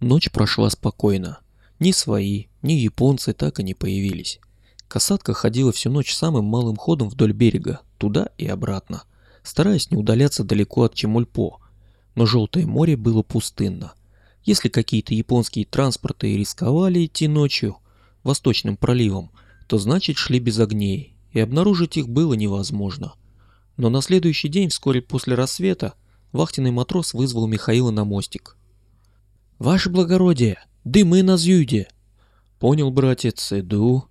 Ночь прошла спокойно. Ни свои, ни японцы так и не появились. Касатка ходила всю ночь самым малым ходом вдоль берега, туда и обратно, стараясь не удаляться далеко от Чемульпо. Но Желтое море было пустынно. Если какие-то японские транспорты и рисковали идти ночью восточным проливом, то значит шли без огней, и обнаружить их было невозможно. Но на следующий день, вскоре после рассвета, вахтенный матрос вызвал Михаила на мостик. «Ваше благородие, дымы на зюде!» «Понял, братец, иду».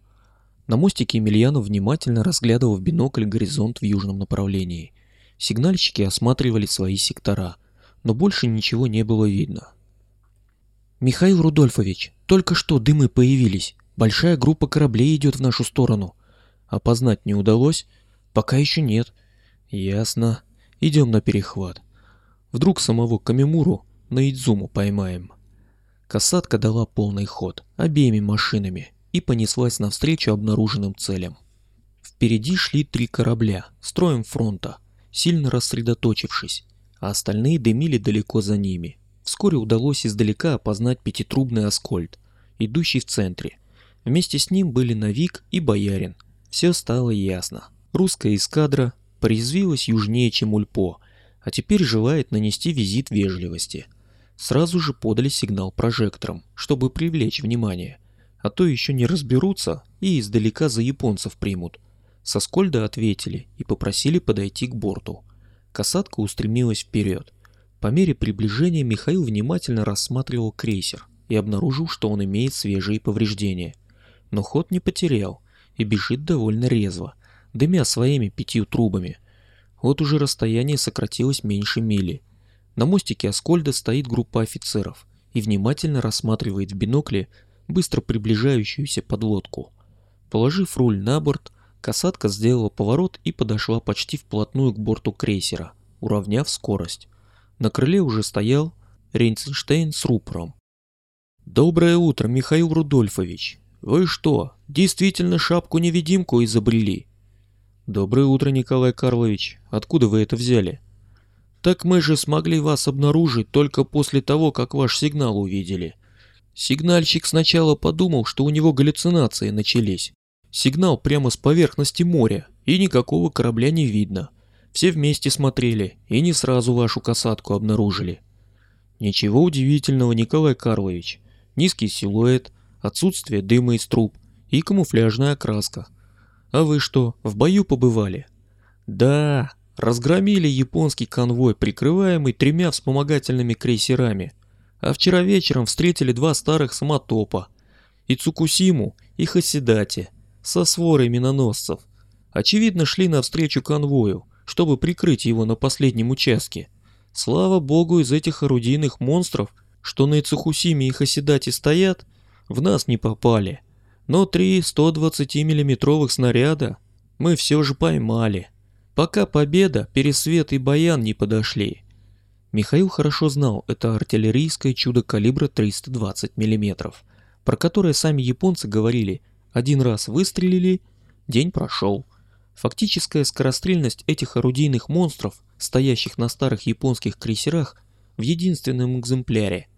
На мостике Емельянов внимательно разглядывал в бинокль горизонт в южном направлении. Сигнальщики осматривали свои сектора, но больше ничего не было видно. «Михаил Рудольфович, только что дымы появились. Большая группа кораблей идет в нашу сторону. Опознать не удалось? Пока еще нет. Ясно. Идем на перехват. Вдруг самого Камимуру на Идзуму поймаем». Касатка дала полный ход обеими машинами и понеслась навстречу обнаруженным целям. Впереди шли три корабля, строем фронта, сильно рассредоточившись, а остальные дымили далеко за ними. Вскоре удалось издалека опознать пятитрубный Аскольд, идущий в центре. Вместе с ним были Навик и Боярин. Все стало ясно. Русская эскадра порезвилась южнее, чем Ульпо, а теперь желает нанести визит вежливости – сразу же подали сигнал прожектором, чтобы привлечь внимание, а то еще не разберутся и издалека за японцев примут. Со Скольда ответили и попросили подойти к борту. Касатка устремилась вперед. По мере приближения Михаил внимательно рассматривал крейсер и обнаружил, что он имеет свежие повреждения. Но ход не потерял и бежит довольно резво, дымя своими пятью трубами. Вот уже расстояние сократилось меньше мили – на мостике Аскольда стоит группа офицеров и внимательно рассматривает в бинокле быстро приближающуюся подлодку. Положив руль на борт, касатка сделала поворот и подошла почти вплотную к борту крейсера, уравняв скорость. На крыле уже стоял Рейнценштейн с рупором. «Доброе утро, Михаил Рудольфович. Вы что, действительно шапку-невидимку изобрели?» «Доброе утро, Николай Карлович. Откуда вы это взяли?» Так мы же смогли вас обнаружить только после того, как ваш сигнал увидели. Сигнальщик сначала подумал, что у него галлюцинации начались. Сигнал прямо с поверхности моря, и никакого корабля не видно. Все вместе смотрели, и не сразу вашу касатку обнаружили. Ничего удивительного, Николай Карлович. Низкий силуэт, отсутствие дыма из труб и камуфляжная окраска. А вы что, в бою побывали? Да, разгромили японский конвой, прикрываемый тремя вспомогательными крейсерами. А вчера вечером встретили два старых самотопа. И Цукусиму, и Хасидати, со сворой миноносцев. Очевидно, шли навстречу конвою, чтобы прикрыть его на последнем участке. Слава богу, из этих орудийных монстров, что на Ицухусиме и Хасидате стоят, в нас не попали. Но три 120 миллиметровых снаряда мы все же поймали пока Победа, Пересвет и Баян не подошли. Михаил хорошо знал это артиллерийское чудо калибра 320 мм, про которое сами японцы говорили «один раз выстрелили, день прошел». Фактическая скорострельность этих орудийных монстров, стоящих на старых японских крейсерах, в единственном экземпляре,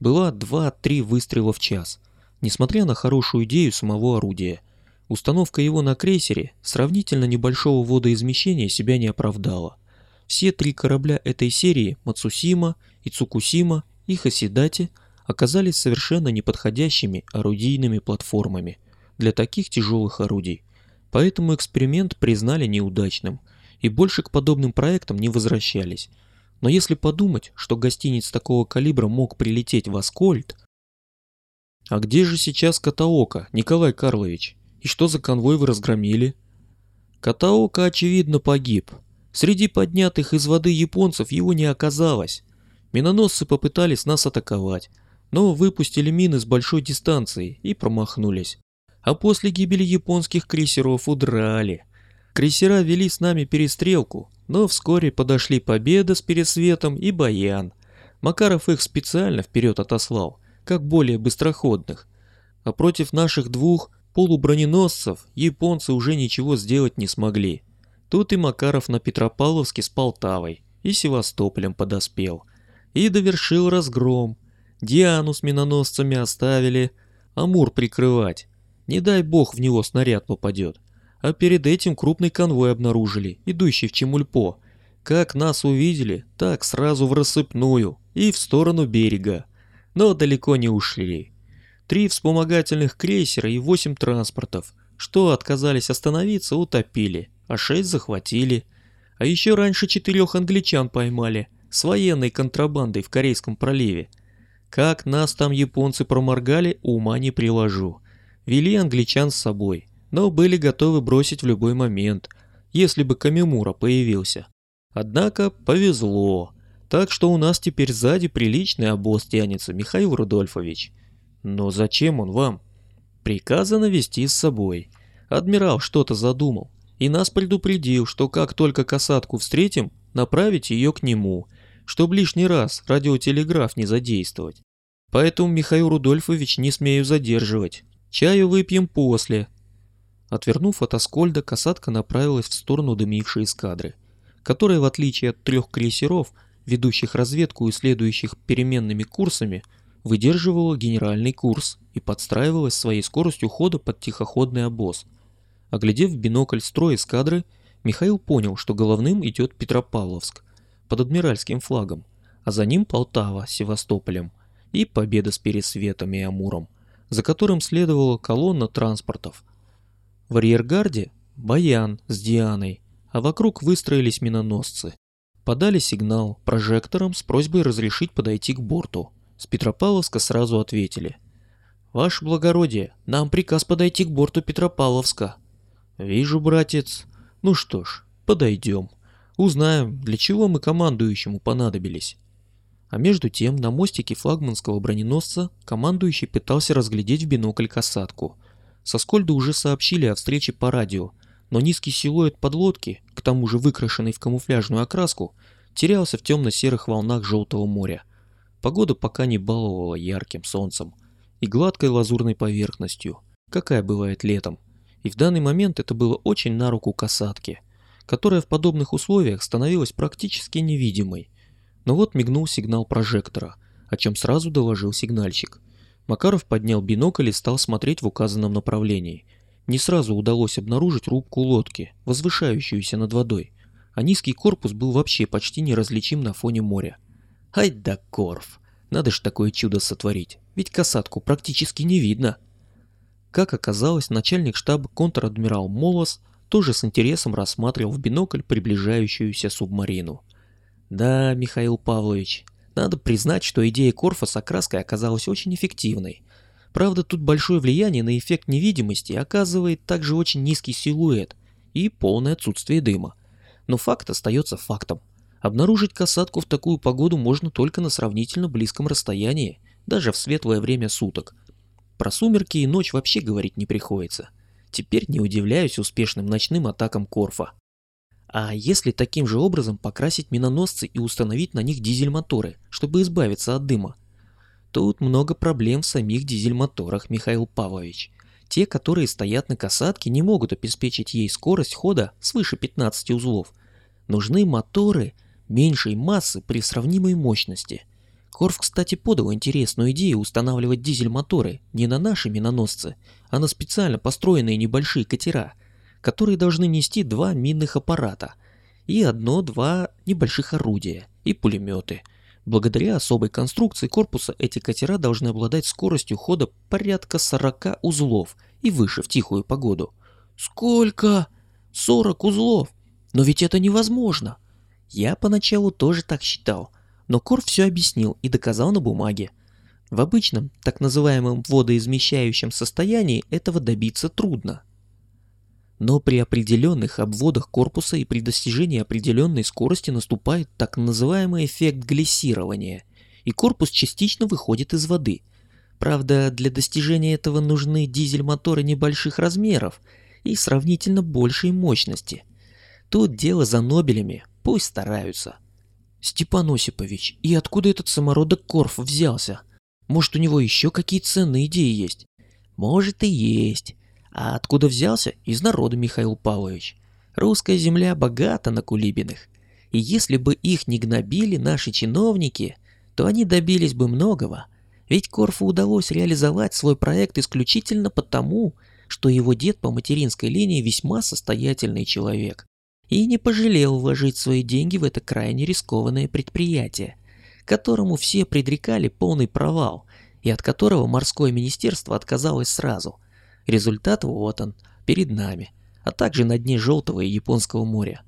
была 2-3 выстрела в час, несмотря на хорошую идею самого орудия – Установка его на крейсере сравнительно небольшого водоизмещения себя не оправдала. Все три корабля этой серии Мацусима, Ицукусима и Хасидати оказались совершенно неподходящими орудийными платформами для таких тяжелых орудий. Поэтому эксперимент признали неудачным и больше к подобным проектам не возвращались. Но если подумать, что гостиниц такого калибра мог прилететь в Аскольд... А где же сейчас Катаока, Николай Карлович? И что за конвой вы разгромили? Катаока, очевидно, погиб. Среди поднятых из воды японцев его не оказалось. Миноносцы попытались нас атаковать, но выпустили мины с большой дистанции и промахнулись. А после гибели японских крейсеров удрали. Крейсера вели с нами перестрелку, но вскоре подошли Победа с Пересветом и Баян. Макаров их специально вперед отослал, как более быстроходных. А против наших двух полуброненосцев японцы уже ничего сделать не смогли. Тут и Макаров на Петропавловске с Полтавой и Севастополем подоспел. И довершил разгром. Диану с миноносцами оставили, Амур прикрывать. Не дай бог в него снаряд попадет. А перед этим крупный конвой обнаружили, идущий в Чемульпо. Как нас увидели, так сразу в рассыпную и в сторону берега. Но далеко не ушли. Три вспомогательных крейсера и восемь транспортов, что отказались остановиться, утопили, а шесть захватили. А еще раньше четырех англичан поймали с военной контрабандой в Корейском проливе. Как нас там японцы проморгали, ума не приложу. Вели англичан с собой, но были готовы бросить в любой момент, если бы Камимура появился. Однако повезло. Так что у нас теперь сзади приличный обоз тянется, Михаил Рудольфович. Но зачем он вам? Приказано вести с собой. Адмирал что-то задумал и нас предупредил, что как только касатку встретим, направить ее к нему – чтобы лишний раз радиотелеграф не задействовать. Поэтому, Михаил Рудольфович, не смею задерживать. Чаю выпьем после. Отвернув от Аскольда, касатка направилась в сторону дымившей эскадры, которая, в отличие от трех крейсеров, ведущих разведку и следующих переменными курсами, выдерживала генеральный курс и подстраивалась своей скоростью хода под тихоходный обоз. Оглядев в бинокль строй эскадры, Михаил понял, что головным идет Петропавловск, под адмиральским флагом, а за ним Полтава с Севастополем и Победа с Пересветом и Амуром, за которым следовала колонна транспортов. В арьергарде Баян с Дианой, а вокруг выстроились миноносцы. Подали сигнал прожектором с просьбой разрешить подойти к борту. С Петропавловска сразу ответили. «Ваше благородие, нам приказ подойти к борту Петропавловска». «Вижу, братец. Ну что ж, подойдем». Узнаем, для чего мы командующему понадобились. А между тем на мостике флагманского броненосца командующий пытался разглядеть в бинокль касатку. Со Скольда уже сообщили о встрече по радио, но низкий силуэт подлодки, к тому же выкрашенный в камуфляжную окраску, терялся в темно-серых волнах Желтого моря. Погода пока не баловала ярким солнцем и гладкой лазурной поверхностью, какая бывает летом. И в данный момент это было очень на руку касатке – которая в подобных условиях становилась практически невидимой. Но вот мигнул сигнал прожектора, о чем сразу доложил сигнальщик. Макаров поднял бинокль и стал смотреть в указанном направлении. Не сразу удалось обнаружить рубку лодки, возвышающуюся над водой, а низкий корпус был вообще почти неразличим на фоне моря. Ай да Корф! Надо ж такое чудо сотворить, ведь касатку практически не видно. Как оказалось, начальник штаба контр-адмирал Молос тоже с интересом рассматривал в бинокль приближающуюся субмарину. Да, Михаил Павлович, надо признать, что идея Корфа с окраской оказалась очень эффективной. Правда, тут большое влияние на эффект невидимости оказывает также очень низкий силуэт и полное отсутствие дыма. Но факт остается фактом. Обнаружить касатку в такую погоду можно только на сравнительно близком расстоянии, даже в светлое время суток. Про сумерки и ночь вообще говорить не приходится. Теперь не удивляюсь успешным ночным атакам Корфа. А если таким же образом покрасить миноносцы и установить на них дизель-моторы, чтобы избавиться от дыма? Тут много проблем в самих дизель-моторах, Михаил Павлович. Те, которые стоят на касатке, не могут обеспечить ей скорость хода свыше 15 узлов. Нужны моторы меньшей массы при сравнимой мощности. Корф, кстати, подал интересную идею устанавливать дизель-моторы не на наши миноносцы, а на специально построенные небольшие катера, которые должны нести два минных аппарата и одно-два небольших орудия и пулеметы. Благодаря особой конструкции корпуса эти катера должны обладать скоростью хода порядка 40 узлов и выше в тихую погоду. Сколько? 40 узлов? Но ведь это невозможно. Я поначалу тоже так считал – но Кор все объяснил и доказал на бумаге. В обычном, так называемом водоизмещающем состоянии этого добиться трудно. Но при определенных обводах корпуса и при достижении определенной скорости наступает так называемый эффект глиссирования, и корпус частично выходит из воды. Правда, для достижения этого нужны дизель-моторы небольших размеров и сравнительно большей мощности. Тут дело за Нобелями, пусть стараются. Степан Осипович, и откуда этот самородок Корф взялся? Может, у него еще какие ценные идеи есть? Может и есть. А откуда взялся? Из народа, Михаил Павлович. Русская земля богата на кулибиных. И если бы их не гнобили наши чиновники, то они добились бы многого. Ведь Корфу удалось реализовать свой проект исключительно потому, что его дед по материнской линии весьма состоятельный человек и не пожалел вложить свои деньги в это крайне рискованное предприятие, которому все предрекали полный провал и от которого морское министерство отказалось сразу. Результат вот он, перед нами, а также на дне Желтого и Японского моря.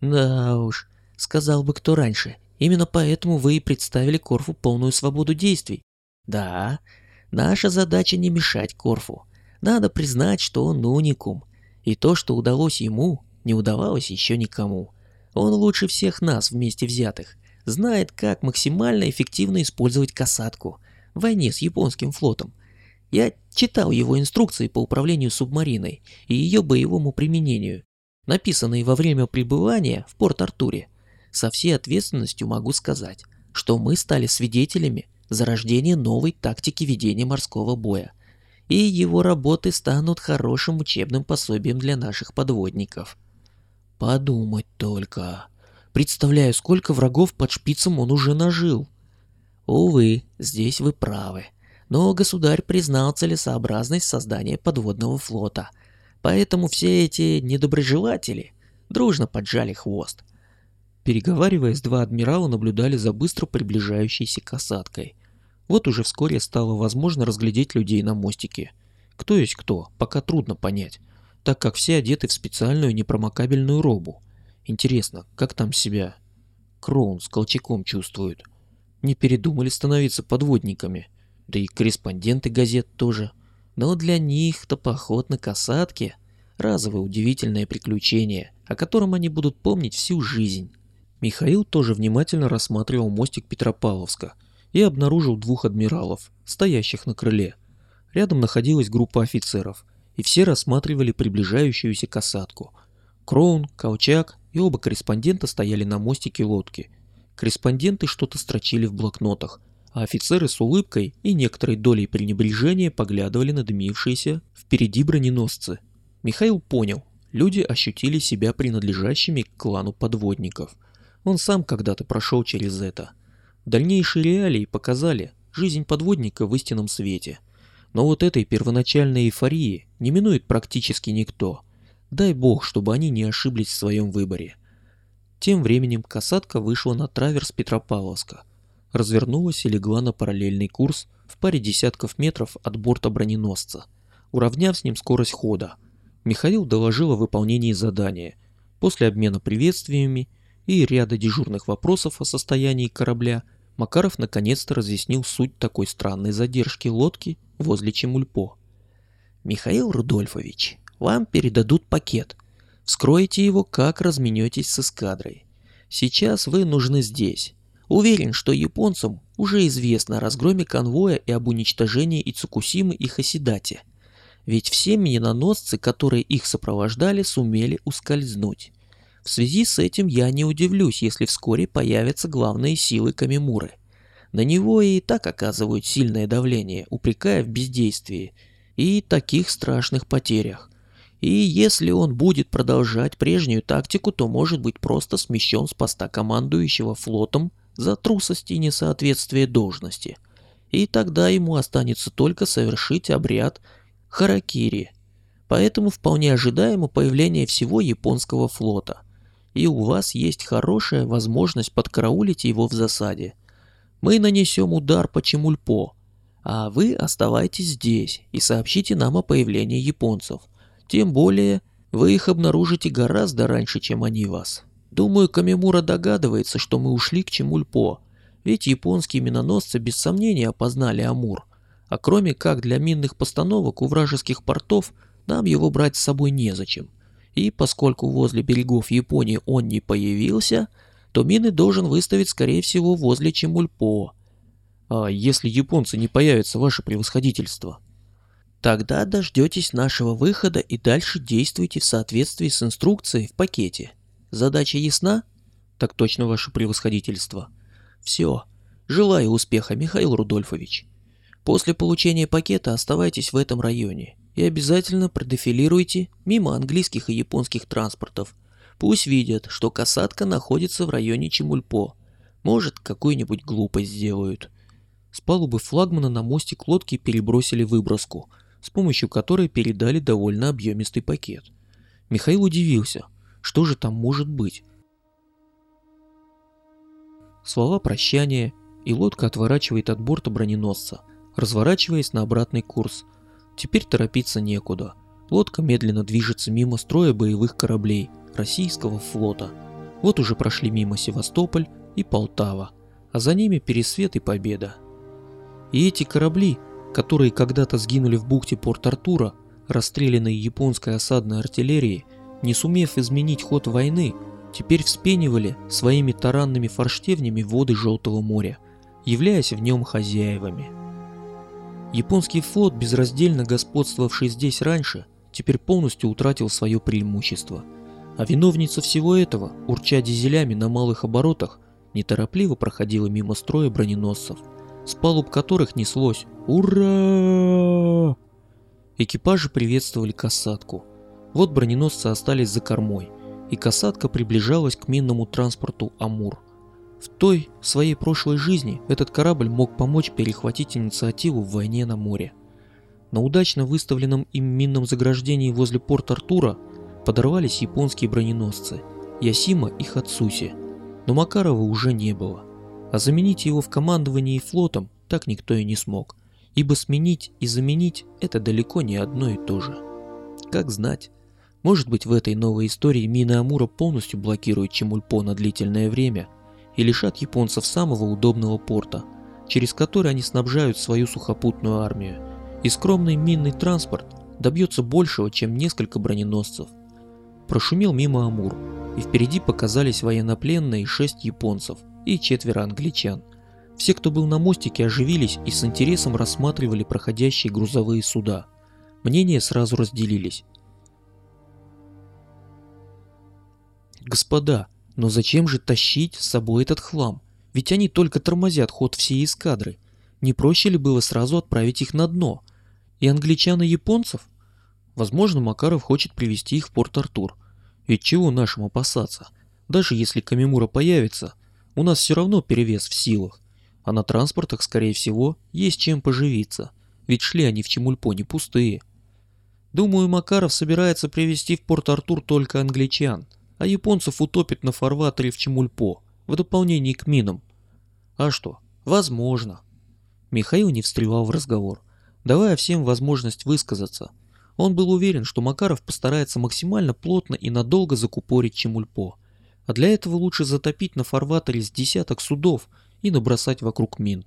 Да уж, сказал бы кто раньше, именно поэтому вы и представили Корфу полную свободу действий. Да, наша задача не мешать Корфу. Надо признать, что он уникум, и то, что удалось ему, не удавалось еще никому. Он лучше всех нас вместе взятых, знает, как максимально эффективно использовать касатку в войне с японским флотом. Я читал его инструкции по управлению субмариной и ее боевому применению, написанные во время пребывания в Порт-Артуре. Со всей ответственностью могу сказать, что мы стали свидетелями зарождения новой тактики ведения морского боя, и его работы станут хорошим учебным пособием для наших подводников. Подумать только. Представляю, сколько врагов под шпицем он уже нажил. Увы, здесь вы правы. Но государь признал целесообразность создания подводного флота. Поэтому все эти недоброжелатели дружно поджали хвост. Переговариваясь, два адмирала наблюдали за быстро приближающейся касаткой. Вот уже вскоре стало возможно разглядеть людей на мостике. Кто есть кто, пока трудно понять так как все одеты в специальную непромокабельную робу. Интересно, как там себя Кроун с Колчаком чувствуют? Не передумали становиться подводниками? Да и корреспонденты газет тоже. Но для них-то поход на касатке – разовое удивительное приключение, о котором они будут помнить всю жизнь. Михаил тоже внимательно рассматривал мостик Петропавловска и обнаружил двух адмиралов, стоящих на крыле. Рядом находилась группа офицеров – и все рассматривали приближающуюся касатку. Кроун, Колчак и оба корреспондента стояли на мостике лодки. Корреспонденты что-то строчили в блокнотах, а офицеры с улыбкой и некоторой долей пренебрежения поглядывали на дымившиеся впереди броненосцы. Михаил понял, люди ощутили себя принадлежащими к клану подводников. Он сам когда-то прошел через это. Дальнейшие реалии показали жизнь подводника в истинном свете – но вот этой первоначальной эйфории не минует практически никто. Дай бог, чтобы они не ошиблись в своем выборе. Тем временем касатка вышла на траверс Петропавловска, развернулась и легла на параллельный курс в паре десятков метров от борта броненосца, уравняв с ним скорость хода. Михаил доложил о выполнении задания. После обмена приветствиями и ряда дежурных вопросов о состоянии корабля, Макаров наконец-то разъяснил суть такой странной задержки лодки возле Чемульпо. «Михаил Рудольфович, вам передадут пакет. Вскройте его, как разменетесь с эскадрой. Сейчас вы нужны здесь. Уверен, что японцам уже известно о разгроме конвоя и об уничтожении Ицукусимы и Хасидати. Ведь все миноносцы, которые их сопровождали, сумели ускользнуть. В связи с этим я не удивлюсь, если вскоре появятся главные силы Камимуры – на него и так оказывают сильное давление, упрекая в бездействии и таких страшных потерях. И если он будет продолжать прежнюю тактику, то может быть просто смещен с поста командующего флотом за трусость и несоответствие должности. И тогда ему останется только совершить обряд харакири. Поэтому вполне ожидаемо появление всего японского флота. И у вас есть хорошая возможность подкараулить его в засаде – мы нанесем удар по Чемульпо, а вы оставайтесь здесь и сообщите нам о появлении японцев. Тем более, вы их обнаружите гораздо раньше, чем они вас. Думаю, Камимура догадывается, что мы ушли к Чемульпо, ведь японские миноносцы без сомнения опознали Амур. А кроме как для минных постановок у вражеских портов, нам его брать с собой незачем. И поскольку возле берегов Японии он не появился, то мины должен выставить, скорее всего, возле Чемульпо. А если японцы не появятся, ваше превосходительство? Тогда дождетесь нашего выхода и дальше действуйте в соответствии с инструкцией в пакете. Задача ясна? Так точно, ваше превосходительство. Все. Желаю успеха, Михаил Рудольфович. После получения пакета оставайтесь в этом районе и обязательно продефилируйте мимо английских и японских транспортов – Пусть видят, что касатка находится в районе Чемульпо. Может, какую-нибудь глупость сделают. С палубы флагмана на мостик лодки перебросили выброску, с помощью которой передали довольно объемистый пакет. Михаил удивился, что же там может быть. Слова прощания, и лодка отворачивает от борта броненосца, разворачиваясь на обратный курс. Теперь торопиться некуда. Лодка медленно движется мимо строя боевых кораблей российского флота. Вот уже прошли мимо Севастополь и Полтава, а за ними Пересвет и Победа. И эти корабли, которые когда-то сгинули в бухте Порт-Артура, расстрелянные японской осадной артиллерией, не сумев изменить ход войны, теперь вспенивали своими таранными форштевнями воды Желтого моря, являясь в нем хозяевами. Японский флот, безраздельно господствовавший здесь раньше, теперь полностью утратил свое преимущество. А виновница всего этого, урча дизелями на малых оборотах, неторопливо проходила мимо строя броненосцев – с палуб которых неслось «Ура!». Экипажи приветствовали касатку. Вот броненосцы остались за кормой, и касатка приближалась к минному транспорту «Амур». В той своей прошлой жизни этот корабль мог помочь перехватить инициативу в войне на море. На удачно выставленном им минном заграждении возле порта Артура подорвались японские броненосцы Ясима и Хацуси, но Макарова уже не было – а заменить его в командовании флотом так никто и не смог, ибо сменить и заменить – это далеко не одно и то же. Как знать, может быть в этой новой истории мины Амура полностью блокируют Чемульпо на длительное время и лишат японцев самого удобного порта, через который они снабжают свою сухопутную армию, и скромный минный транспорт добьется большего, чем несколько броненосцев. Прошумел мимо Амур, и впереди показались военнопленные шесть японцев – и четверо англичан. Все, кто был на мостике, оживились и с интересом рассматривали проходящие грузовые суда. Мнения сразу разделились. Господа, но зачем же тащить с собой этот хлам? Ведь они только тормозят ход всей эскадры. Не проще ли было сразу отправить их на дно? И англичан и японцев? Возможно, Макаров хочет привести их в Порт-Артур. Ведь чего нашим опасаться? Даже если Камимура появится, у нас все равно перевес в силах, а на транспортах, скорее всего, есть чем поживиться, ведь шли они в Чемульпо не пустые. Думаю, Макаров собирается привезти в Порт-Артур только англичан, а японцев утопит на фарватере в Чемульпо, в дополнение к минам. А что, возможно. Михаил не встревал в разговор, давая всем возможность высказаться. Он был уверен, что Макаров постарается максимально плотно и надолго закупорить Чемульпо, а для этого лучше затопить на фарватере с десяток судов и набросать вокруг мин.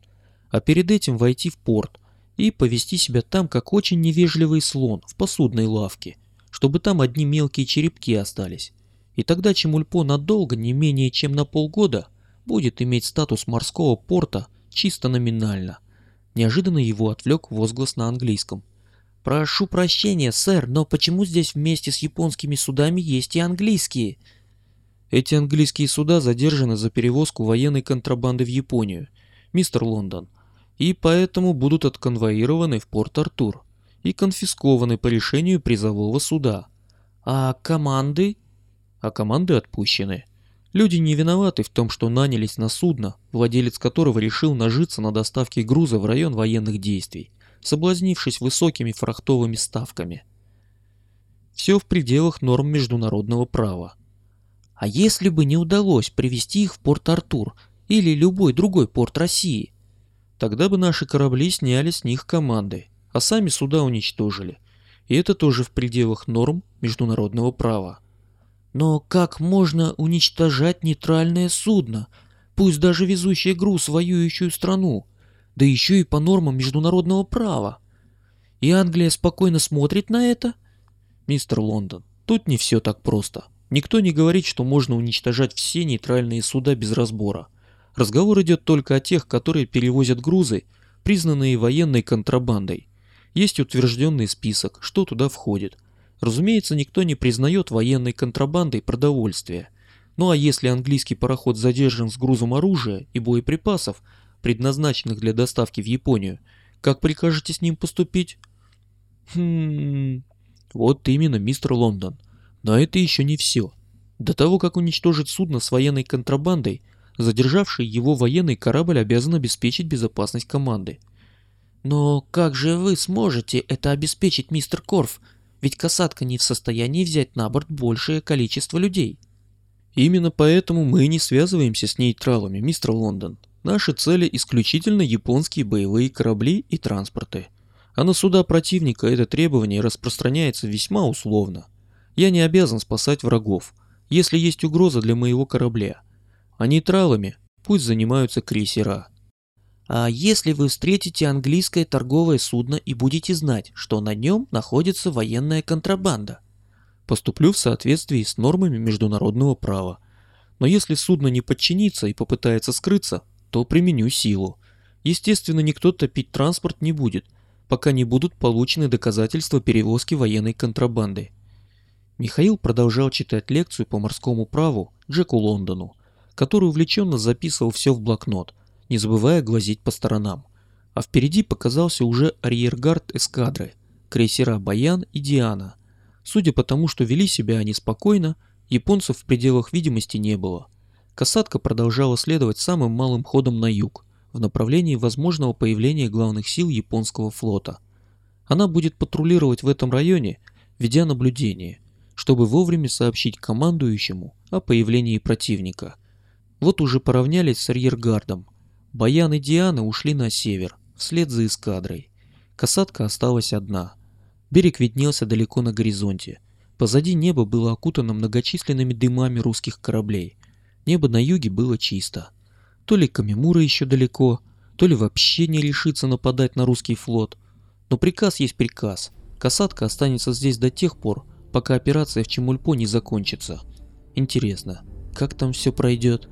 А перед этим войти в порт и повести себя там, как очень невежливый слон в посудной лавке, чтобы там одни мелкие черепки остались. И тогда Чемульпо надолго, не менее чем на полгода, будет иметь статус морского порта чисто номинально. Неожиданно его отвлек возглас на английском. «Прошу прощения, сэр, но почему здесь вместе с японскими судами есть и английские?» Эти английские суда задержаны за перевозку военной контрабанды в Японию, мистер Лондон, и поэтому будут отконвоированы в Порт-Артур и конфискованы по решению призового суда. А команды? А команды отпущены. Люди не виноваты в том, что нанялись на судно, владелец которого решил нажиться на доставке груза в район военных действий, соблазнившись высокими фрахтовыми ставками. Все в пределах норм международного права. А если бы не удалось привести их в Порт-Артур или любой другой порт России? Тогда бы наши корабли сняли с них команды, а сами суда уничтожили. И это тоже в пределах норм международного права. Но как можно уничтожать нейтральное судно, пусть даже везущее груз в воюющую страну, да еще и по нормам международного права? И Англия спокойно смотрит на это? Мистер Лондон, тут не все так просто. Никто не говорит, что можно уничтожать все нейтральные суда без разбора. Разговор идет только о тех, которые перевозят грузы, признанные военной контрабандой. Есть утвержденный список, что туда входит. Разумеется, никто не признает военной контрабандой продовольствия. Ну а если английский пароход задержан с грузом оружия и боеприпасов, предназначенных для доставки в Японию, как прикажете с ним поступить? Хм... Вот именно, мистер Лондон. Но это еще не все. До того, как уничтожить судно с военной контрабандой, Задержавший его военный корабль обязан обеспечить безопасность команды. Но как же вы сможете это обеспечить, мистер Корф? Ведь касатка не в состоянии взять на борт большее количество людей. Именно поэтому мы не связываемся с нейтралами, мистер Лондон. Наши цели исключительно японские боевые корабли и транспорты. А на суда противника это требование распространяется весьма условно. Я не обязан спасать врагов, если есть угроза для моего корабля. А нейтралами пусть занимаются крейсера. А если вы встретите английское торговое судно и будете знать, что на нем находится военная контрабанда? Поступлю в соответствии с нормами международного права. Но если судно не подчинится и попытается скрыться, то применю силу. Естественно, никто топить транспорт не будет, пока не будут получены доказательства перевозки военной контрабанды. Михаил продолжал читать лекцию по морскому праву Джеку Лондону, который увлеченно записывал все в блокнот, не забывая глазеть по сторонам. А впереди показался уже арьергард эскадры, крейсера «Баян» и «Диана». Судя по тому, что вели себя они спокойно, японцев в пределах видимости не было. Касатка продолжала следовать самым малым ходом на юг, в направлении возможного появления главных сил японского флота. Она будет патрулировать в этом районе, ведя наблюдение, чтобы вовремя сообщить командующему о появлении противника. Вот уже поравнялись с арьергардом. Баян и Диана ушли на север, вслед за эскадрой. Касатка осталась одна. Берег виднелся далеко на горизонте. Позади небо было окутано многочисленными дымами русских кораблей. Небо на юге было чисто. То ли Камимура еще далеко, то ли вообще не решится нападать на русский флот. Но приказ есть приказ. Касатка останется здесь до тех пор, пока операция в Чемульпо не закончится. Интересно, как там все пройдет?